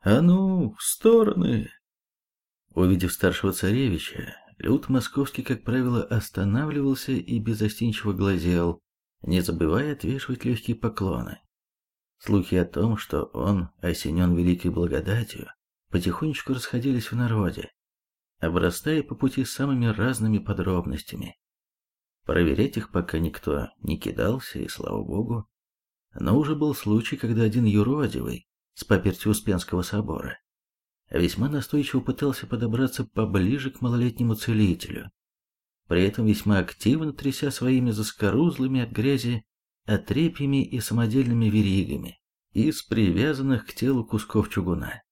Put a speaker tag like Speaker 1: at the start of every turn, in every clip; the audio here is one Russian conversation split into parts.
Speaker 1: А ну, в стороны!» Увидев старшего царевича, люд московский, как правило, останавливался и безостенчиво глазел, не забывая отвешивать легкие поклоны. Слухи о том, что он осенен великой благодатью, потихонечку расходились в народе, обрастая по пути самыми разными подробностями. Проверять их пока никто не кидался, и слава богу. Но уже был случай, когда один юродивый с паперти Успенского собора весьма настойчиво пытался подобраться поближе к малолетнему целителю, при этом весьма активно тряся своими заскорузлыми от грязи отрепьями и самодельными веригами из привязанных к телу кусков чугуна.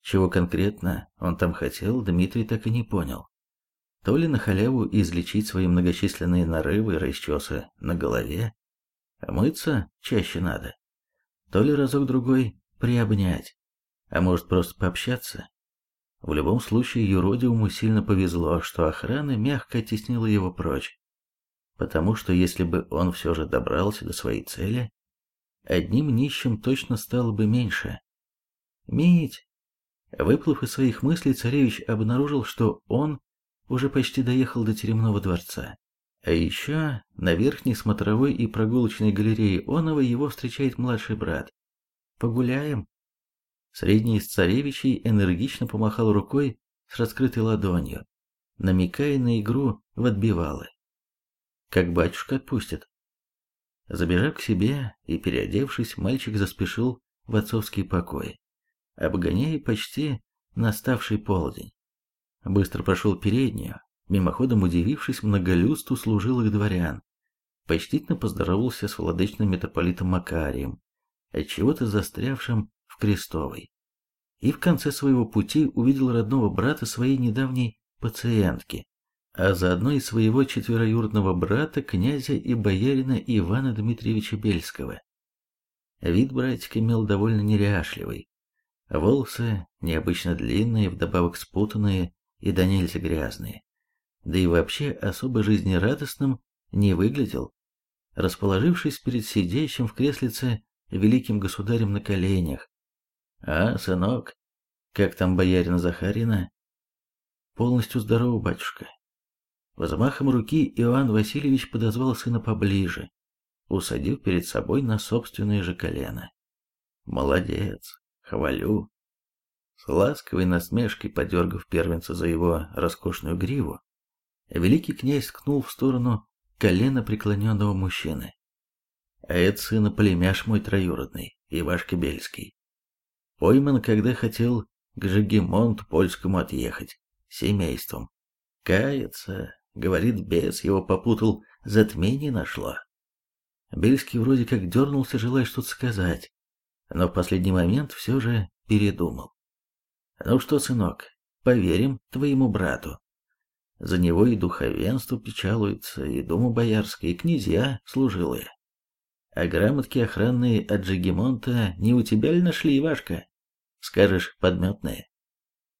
Speaker 1: Чего конкретно он там хотел, Дмитрий так и не понял. То ли на халяву излечить свои многочисленные нарывы и расчесы на голове, а мыться чаще надо, то ли разок-другой приобнять, а может просто пообщаться. В любом случае юродивому сильно повезло, что охрана мягко оттеснила его прочь, потому что если бы он все же добрался до своей цели, одним нищим точно стало бы меньше. Мить! Выплыв из своих мыслей, царевич обнаружил, что он уже почти доехал до теремного дворца. А еще на верхней смотровой и прогулочной галерее Онова его встречает младший брат. «Погуляем?» Средний из царевичей энергично помахал рукой с раскрытой ладонью, намекая на игру в отбивалы. Как батюшка отпустит. Забежав к себе и переодевшись, мальчик заспешил в отцовский покой, обгоняя почти наставший полдень. Быстро прошел переднюю, мимоходом удивившись многолюдству служилых дворян, почтительно поздоровался с владычным митрополитом Макарием, отчего-то застрявшим в Крестовой. И в конце своего пути увидел родного брата своей недавней пациентки, а заодно и своего четвероюродного брата, князя и боярина Ивана Дмитриевича Бельского. Вид братика имел довольно неряшливый. Волосы необычно длинные, вдобавок спутанные и до нельзя грязные. Да и вообще особо жизнерадостным не выглядел, расположившись перед сидящим в креслице великим государем на коленях. «А, сынок, как там боярина Захарина?» «Полностью здоров, батюшка. Взмахом руки Иоанн Васильевич подозвал сына поближе, усадив перед собой на собственное же колено. «Молодец, хвалю». С ласковой насмешкой подергав первенца за его роскошную гриву, великий князь ткнул в сторону колена преклоненного мужчины. «А это сына племяш мой троюродный, Ивашка Бельский. Пойман, когда хотел к Жегемонту польскому отъехать, семейством. Кается, Говорит, бес его попутал, затмение нашло. Бельский вроде как дернулся, желая что-то сказать, но в последний момент все же передумал. Ну что, сынок, поверим твоему брату. За него и духовенство печалуется, и дума боярская, и князья служилые. А грамотки охранные от Джигемонта не у тебя ли нашли, Ивашка? Скажешь, подметные.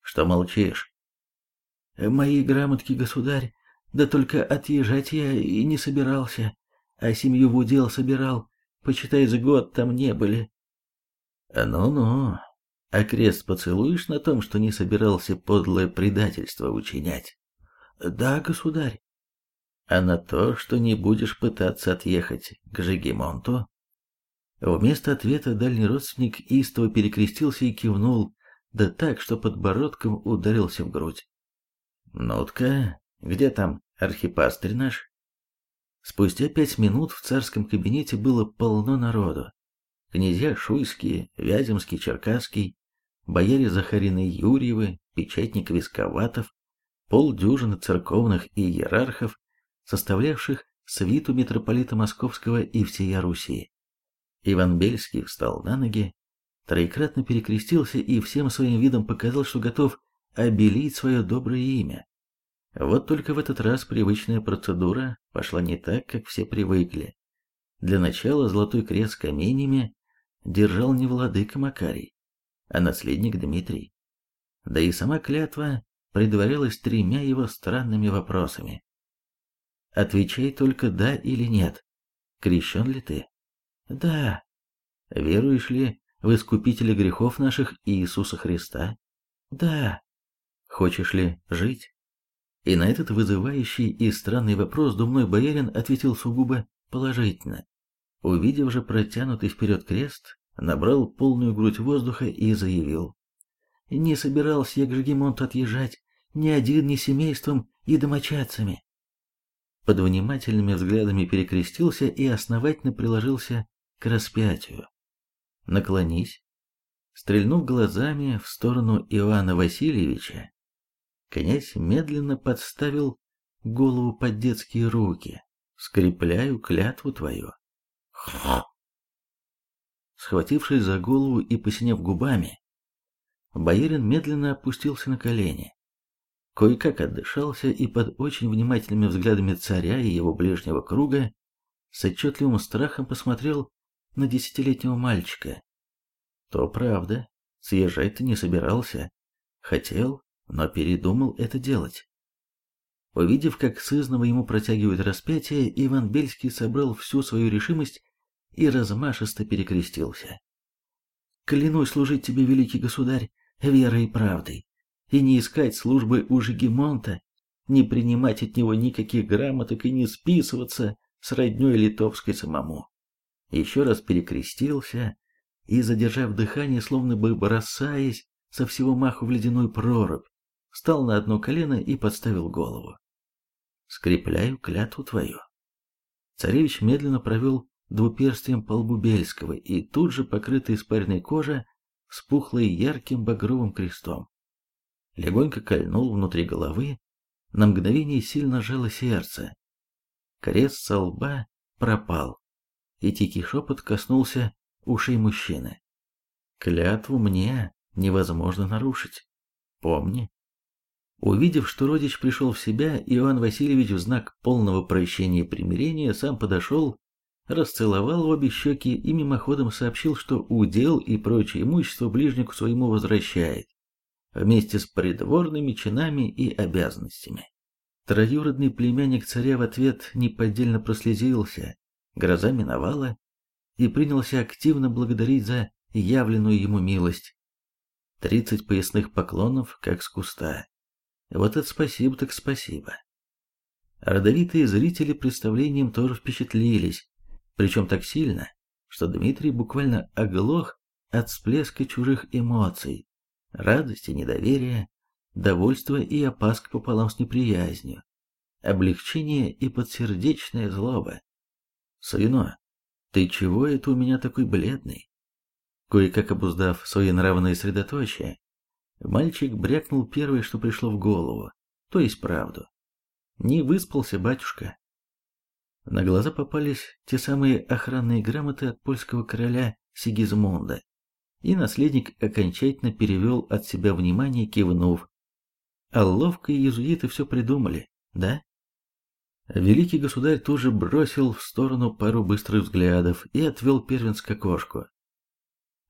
Speaker 1: Что молчишь? Мои грамотки, государь, да только отъезжать я и не собирался, а семью в удел собирал, почитай, с год там не были. Ну-ну, а крест поцелуешь на том, что не собирался подлое предательство учинять? Да, государь. А на то, что не будешь пытаться отъехать к Жегемонту? Вместо ответа дальний родственник истово перекрестился и кивнул, да так, что подбородком ударился в грудь. «Ну-ка, где там архипастырь наш? Спустя пять минут в царском кабинете было полно народу. Князья Шуйские, Вяземский, Черкасский, бояре Захарины Юрьевы, печатник Висковатов, полдюжины церковных иерархов, составлявших свиту митрополита Московского и всея Руси. Иван Бельский встал на ноги, троекратно перекрестился и всем своим видом показал, что готов обелить свое доброе имя. Вот только в этот раз привычная процедура пошла не так, как все привыкли. Для начала золотой крест с каменями держал не владыка Макарий, а наследник Дмитрий. Да и сама клятва предварялась тремя его странными вопросами. Отвечай только «да» или «нет». Крещен ли ты? Да. Веруешь ли в искупителе грехов наших Иисуса Христа? Да. Хочешь ли жить? И на этот вызывающий и странный вопрос думной боярин ответил сугубо положительно. Увидев же протянутый вперед крест, набрал полную грудь воздуха и заявил. Не собирался я к Жегемонту отъезжать, ни один, ни семейством и домочадцами. Под внимательными взглядами перекрестился и основательно приложился к распятию. Наклонись. Стрельнув глазами в сторону Иоанна Васильевича, князь медленно подставил голову под детские руки. Скрепляю клятву твою. Схватившись за голову и посинев губами, боярин медленно опустился на колени. Кое-как отдышался и под очень внимательными взглядами царя и его ближнего круга с отчетливым страхом посмотрел на десятилетнего мальчика. То правда, съезжать-то не собирался. Хотел, но передумал это делать. Увидев, как сызново ему протягивают распятие, Иван Бельский собрал всю свою решимость и размашисто перекрестился. «Клянусь служить тебе, великий государь, верой и правдой, и не искать службы у Жигемонта, не принимать от него никаких грамоток и не списываться с роднёй литовской самому». Еще раз перекрестился и, задержав дыхание, словно бы бросаясь со всего маху в ледяную прорубь, встал на одно колено и подставил голову. «Скрепляю клятву твою». Царевич медленно провел двуперстием по лбу Бельского, и тут же покрытая испаренной кожа вспухла ярким багровым крестом. Легонько кольнул внутри головы, на мгновение сильно жало сердце. Крест со лба пропал, и тихий шепот коснулся ушей мужчины. «Клятву мне невозможно нарушить. Помни, Увидев, что родич пришел в себя, Иоанн Васильевич в знак полного прощения и примирения сам подошел, расцеловал обе щеки и мимоходом сообщил, что удел и прочее имущество ближнику своему возвращает, вместе с придворными чинами и обязанностями. Троюродный племянник царя в ответ неподдельно прослезился, гроза миновала, и принялся активно благодарить за явленную ему милость. Тридцать поясных поклонов, как с куста. Вот это спасибо так спасибо. Родовитые зрители представлением тоже впечатлились, причем так сильно, что Дмитрий буквально оглох от всплеска чужих эмоций, радости, недоверия, довольства и опаска пополам с неприязнью, облегчение и подсердечная злоба. «Сыно, ты чего это у меня такой бледный?» Кое-как обуздав свои нравные средоточия, Мальчик брякнул первое, что пришло в голову, то есть правду. Не выспался батюшка. На глаза попались те самые охранные грамоты от польского короля Сигизмунда, и наследник окончательно перевел от себя внимание, кивнув. А ловко иезуиты все придумали, да? Великий государь тоже бросил в сторону пару быстрых взглядов и отвел первенца к окошку.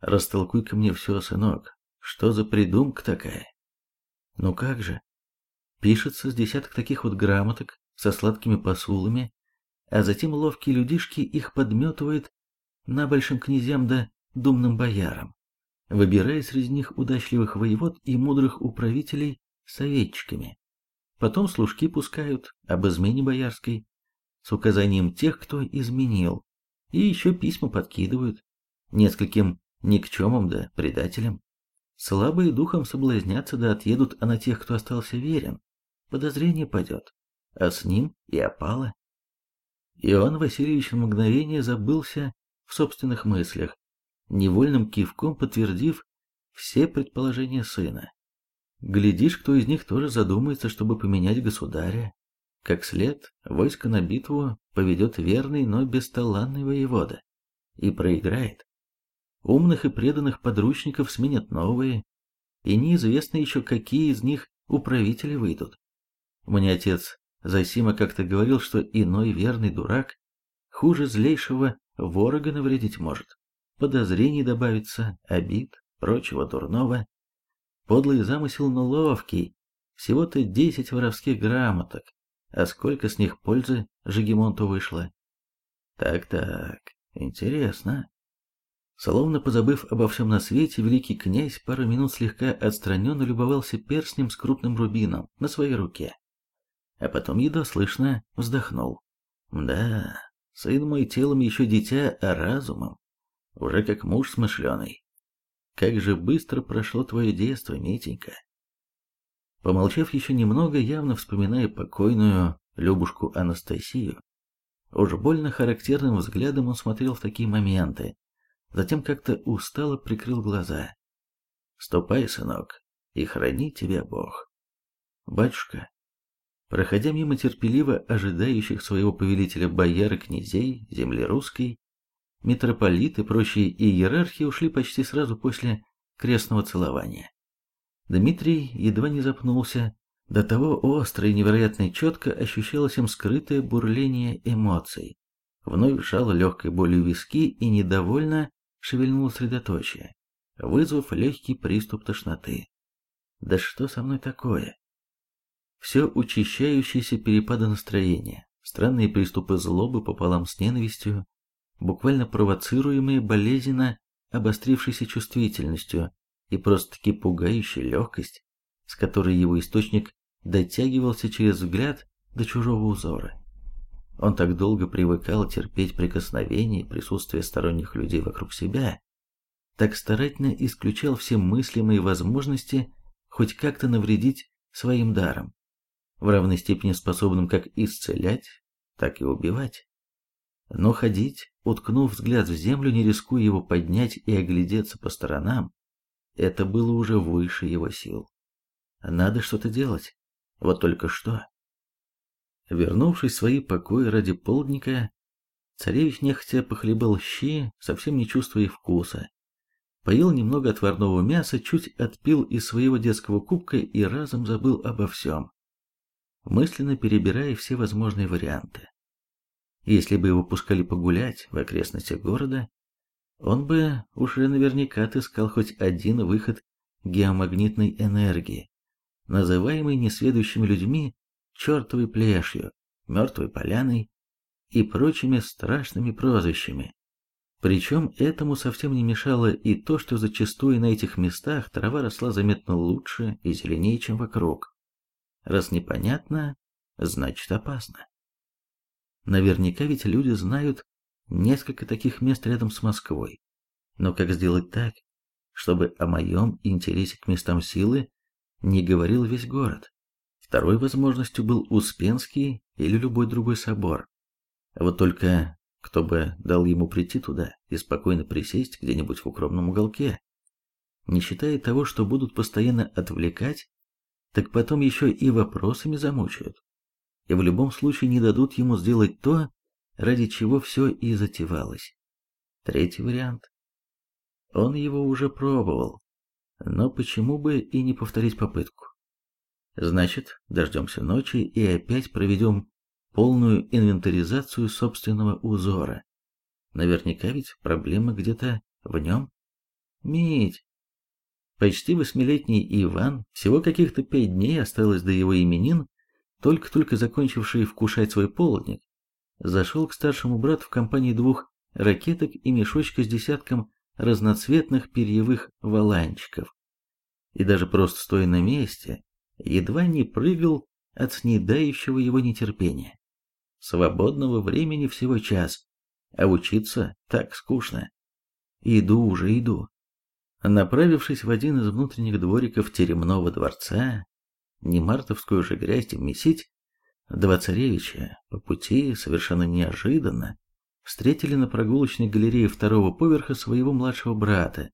Speaker 1: «Растолкуй-ка мне все, сынок, что за придумка такая? Ну как же? Пишется с десяток таких вот грамоток со сладкими посулами, а затем ловкие людишки их подметывают на большим князьям да думным боярам, выбирая среди них удачливых воевод и мудрых управителей советчиками. Потом служки пускают об измене боярской с указанием тех, кто изменил, и еще письма подкидывают нескольким никчемам да предателям. Слабые духом соблазнятся да отъедут, а на тех, кто остался верен, подозрение падет, а с ним и опало. Иоанн Васильевич на мгновение забылся в собственных мыслях, невольным кивком подтвердив все предположения сына. Глядишь, кто из них тоже задумается, чтобы поменять государя. Как след, войско на битву поведет верный, но бесталанный воевода. И проиграет. Умных и преданных подручников сменят новые, и неизвестно еще, какие из них управители выйдут. Мне отец Засима как-то говорил, что иной верный дурак хуже злейшего ворога навредить может. Подозрений добавится, обид, прочего дурного. Подлый замысел, но ловкий. Всего-то десять воровских грамоток, а сколько с них пользы Жигемонту вышло. Так-так, интересно. Словно позабыв обо всем на свете, великий князь пару минут слегка отстраненно любовался перстнем с крупным рубином на своей руке. А потом едва слышно вздохнул. «Да, сын мой телом еще дитя, а разумом. Уже как муж смышленый. Как же быстро прошло твое детство, Митенька!» Помолчав еще немного, явно вспоминая покойную Любушку Анастасию, уж больно характерным взглядом он смотрел в такие моменты, затем как-то устало прикрыл глаза. «Ступай, сынок, и храни тебя Бог». «Батюшка», проходя мимо терпеливо ожидающих своего повелителя бояр и князей, земли русской, митрополиты, прочие иерархи ушли почти сразу после крестного целования. Дмитрий едва не запнулся, до того остро и невероятно четко ощущалось им скрытое бурление эмоций. Вновь сжало легкой болью виски и недовольно шевельнул средоточие, вызвав легкий приступ тошноты. Да что со мной такое? Все учащающиеся перепады настроения, странные приступы злобы пополам с ненавистью, буквально провоцируемые болезненно обострившейся чувствительностью и просто-таки пугающая легкость, с которой его источник дотягивался через взгляд до чужого узора. Он так долго привыкал терпеть прикосновения и присутствие сторонних людей вокруг себя, так старательно исключал все мыслимые возможности хоть как-то навредить своим даром, в равной степени способным как исцелять, так и убивать. Но ходить, уткнув взгляд в землю, не рискуя его поднять и оглядеться по сторонам, это было уже выше его сил. Надо что-то делать. Вот только что. Вернувшись в свои покои ради полдника, царевич нехотя похлебал щи, совсем не чувствуя вкуса. Поел немного отварного мяса, чуть отпил из своего детского кубка и разом забыл обо всем, мысленно перебирая все возможные варианты. Если бы его пускали погулять в окрестностях города, он бы уже наверняка отыскал хоть один выход геомагнитной энергии, называемой несведущими людьми чертовой плешью, мертвой поляной и прочими страшными прозвищами. Причем этому совсем не мешало и то, что зачастую на этих местах трава росла заметно лучше и зеленее, чем вокруг. Раз непонятно, значит опасно. Наверняка ведь люди знают несколько таких мест рядом с Москвой. Но как сделать так, чтобы о моем интересе к местам силы не говорил весь город? Второй возможностью был Успенский или любой другой собор. Вот только кто бы дал ему прийти туда и спокойно присесть где-нибудь в укромном уголке? Не считая того, что будут постоянно отвлекать, так потом еще и вопросами замучают. И в любом случае не дадут ему сделать то, ради чего все и затевалось. Третий вариант. Он его уже пробовал, но почему бы и не повторить попытку? Значит, дождемся ночи и опять проведем полную инвентаризацию собственного узора. Наверняка ведь проблема где-то в нем. Мить! Почти восьмилетний Иван, всего каких-то пять дней осталось до его именин, только-только закончивший вкушать свой полдник, зашел к старшему брату в компании двух ракеток и мешочка с десятком разноцветных перьевых валанчиков. И даже просто стоя на месте, едва не прыгал от снедающего его нетерпения. Свободного времени всего час, а учиться так скучно. Иду уже, иду. Направившись в один из внутренних двориков теремного дворца, не мартовскую же грязь месить, два царевича по пути совершенно неожиданно встретили на прогулочной галерее второго поверха своего младшего брата.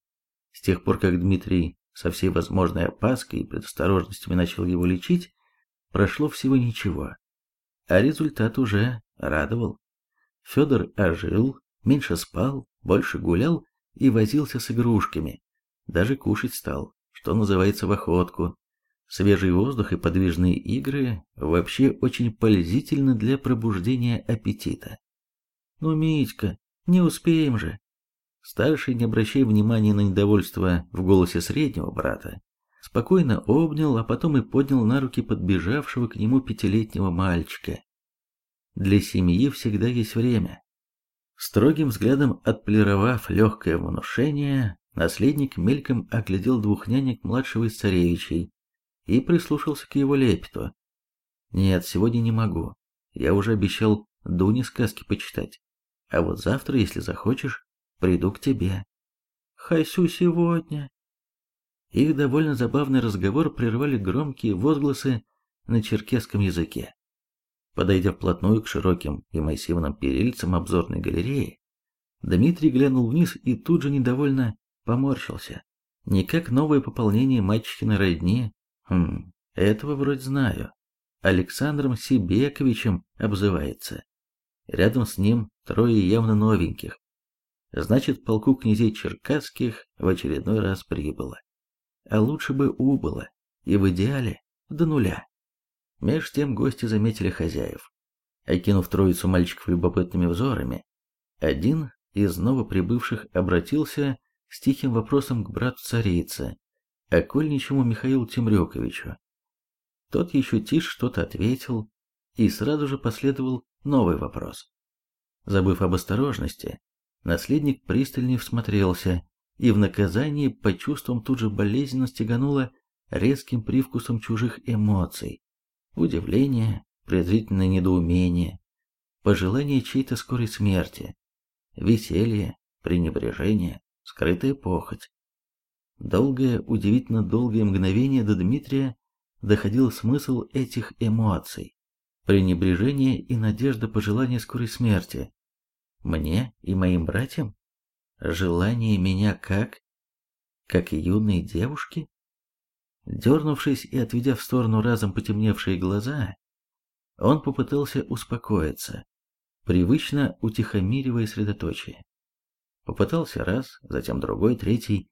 Speaker 1: С тех пор, как Дмитрий со всей возможной опаской и предосторожностями начал его лечить, прошло всего ничего. А результат уже радовал. Федор ожил, меньше спал, больше гулял и возился с игрушками. Даже кушать стал, что называется в охотку. Свежий воздух и подвижные игры вообще очень пользительны для пробуждения аппетита. Ну, Митька, не успеем же. Старший, не обращая внимания на недовольство в голосе среднего брата, спокойно обнял, а потом и поднял на руки подбежавшего к нему пятилетнего мальчика. Для семьи всегда есть время. Строгим взглядом отполировав легкое внушение, наследник мельком оглядел двух нянек младшего из царевичей и прислушался к его лепету. «Нет, сегодня не могу. Я уже обещал Дуне сказки почитать. А вот завтра, если захочешь, приду к тебе». «Хайсу сегодня!» Их довольно забавный разговор прервали громкие возгласы на черкесском языке. Подойдя вплотную к широким и массивным перильцам обзорной галереи, Дмитрий глянул вниз и тут же недовольно поморщился. Не как новое пополнение мачехиной родни. Хм, этого вроде знаю. Александром Сибековичем обзывается. Рядом с ним трое явно новеньких. Значит, полку князей Черкасских в очередной раз прибыло. А лучше бы убыло, и в идеале до нуля. Меж тем гости заметили хозяев. Окинув троицу мальчиков любопытными взорами, один из новоприбывших обратился с тихим вопросом к брату царицы, окольничему Михаилу Темрюковичу. Тот еще тише что-то ответил, и сразу же последовал новый вопрос. Забыв об осторожности, наследник пристальнее всмотрелся и в наказании по чувствам тут же болезненно стегануло резким привкусом чужих эмоций удивление, презрительное недоумение, пожелание чьей-то скорой смерти, веселье, пренебрежение, скрытая похоть. Долгое, удивительно долгое мгновение до Дмитрия доходил смысл этих эмоций. Пренебрежение и надежда пожелания скорой смерти. Мне и моим братьям? Желание меня как? Как и юной девушки? Дернувшись и отведя в сторону разом потемневшие глаза, он попытался успокоиться, привычно утихомиривая средоточие. Попытался раз, затем другой, третий,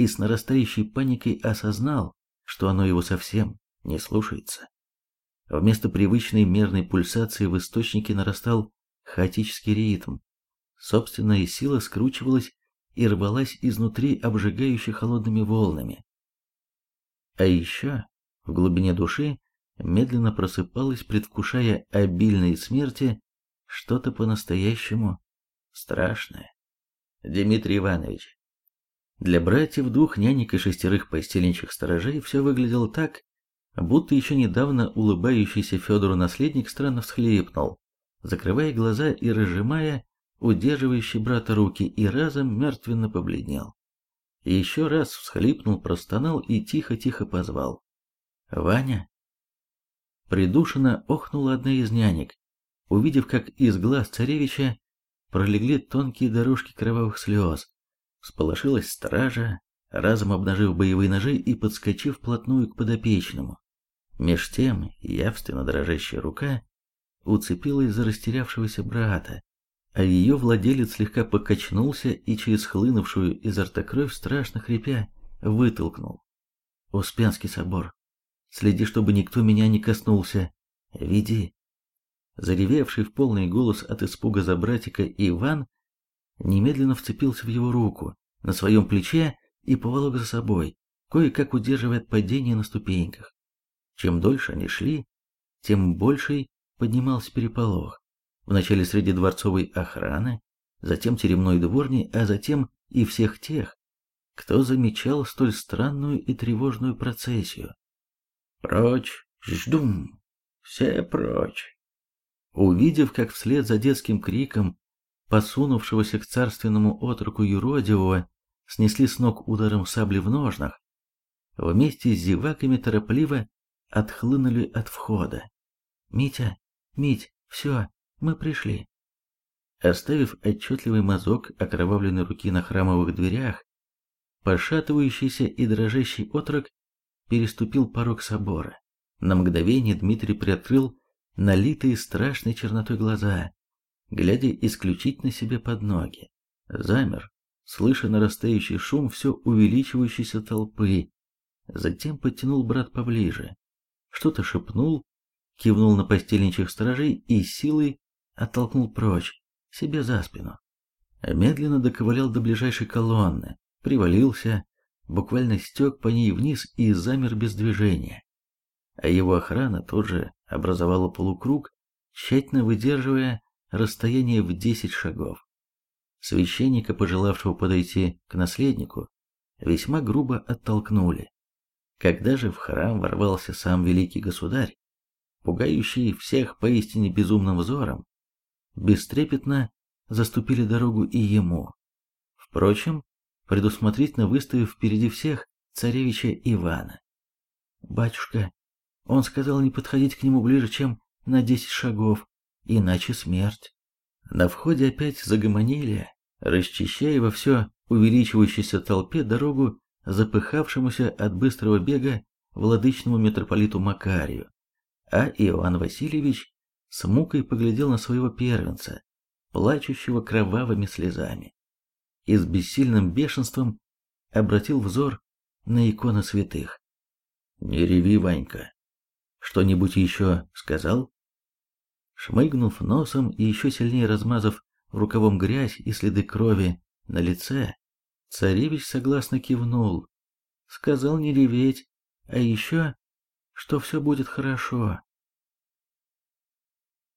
Speaker 1: и с нарастающей паникой осознал, что оно его совсем не слушается. Вместо привычной мерной пульсации в источнике нарастал хаотический ритм. Собственная сила скручивалась и рвалась изнутри обжигающе холодными волнами. А еще в глубине души медленно просыпалось, предвкушая обильной смерти, что-то по-настоящему страшное. Дмитрий Иванович. Для братьев двух нянек и шестерых постельничьих сторожей все выглядело так, будто еще недавно улыбающийся Федору наследник странно всхлипнул, закрывая глаза и разжимая удерживающий брата руки, и разом мертвенно побледнел еще раз всхлипнул, простонал и тихо-тихо позвал. «Ваня?» Придушенно охнула одна из нянек, увидев, как из глаз царевича пролегли тонкие дорожки кровавых слез. Всполошилась стража, разом обнажив боевые ножи и подскочив вплотную к подопечному. Меж тем явственно дрожащая рука уцепилась за растерявшегося брата, а ее владелец слегка покачнулся и через хлынувшую изо рта кровь, страшно хрипя, вытолкнул. «Успенский собор, следи, чтобы никто меня не коснулся. Веди». Заревевший в полный голос от испуга за братика Иван немедленно вцепился в его руку на своем плече и поволок за собой, кое-как удерживая падение на ступеньках. Чем дольше они шли, тем больший поднимался переполох. Вначале среди дворцовой охраны, затем теремной дворни, а затем и всех тех, кто замечал столь странную и тревожную процессию. «Прочь! Ждум! Все прочь!» Увидев, как вслед за детским криком, посунувшегося к царственному отроку юродивого, снесли с ног ударом сабли в ножнах, вместе с зеваками торопливо отхлынули от входа. «Митя, Мить, все, мы пришли. Оставив отчетливый мазок окровавленной руки на храмовых дверях, пошатывающийся и дрожащий отрок переступил порог собора. На мгновение Дмитрий приоткрыл налитые страшной чернотой глаза, глядя исключительно себе под ноги. Замер, слыша нарастающий шум все увеличивающейся толпы. Затем подтянул брат поближе. Что-то шепнул, кивнул на постельничьих стражей и силой оттолкнул прочь, себе за спину. Медленно доковылял до ближайшей колонны, привалился, буквально стек по ней вниз и замер без движения. А его охрана тут же образовала полукруг, тщательно выдерживая расстояние в десять шагов. священника, пожелавшего подойти к наследнику, весьма грубо оттолкнули. Когда же в храм ворвался сам великий государь, пугающий всех поистине безумным взором, бестрепетно заступили дорогу и ему. Впрочем, предусмотрительно выставив впереди всех царевича Ивана. «Батюшка, он сказал не подходить к нему ближе, чем на десять шагов, иначе смерть». На входе опять загомонили, расчищая во все увеличивающейся толпе дорогу запыхавшемуся от быстрого бега владычному митрополиту Макарию, а Иоанн Васильевич с мукой поглядел на своего первенца, плачущего кровавыми слезами, и с бессильным бешенством обратил взор на иконы святых. «Не реви, Ванька. Что-нибудь еще сказал?» Шмыгнув носом и еще сильнее размазав рукавом грязь и следы крови на лице, царевич согласно кивнул. Сказал не реветь, а еще, что все будет хорошо.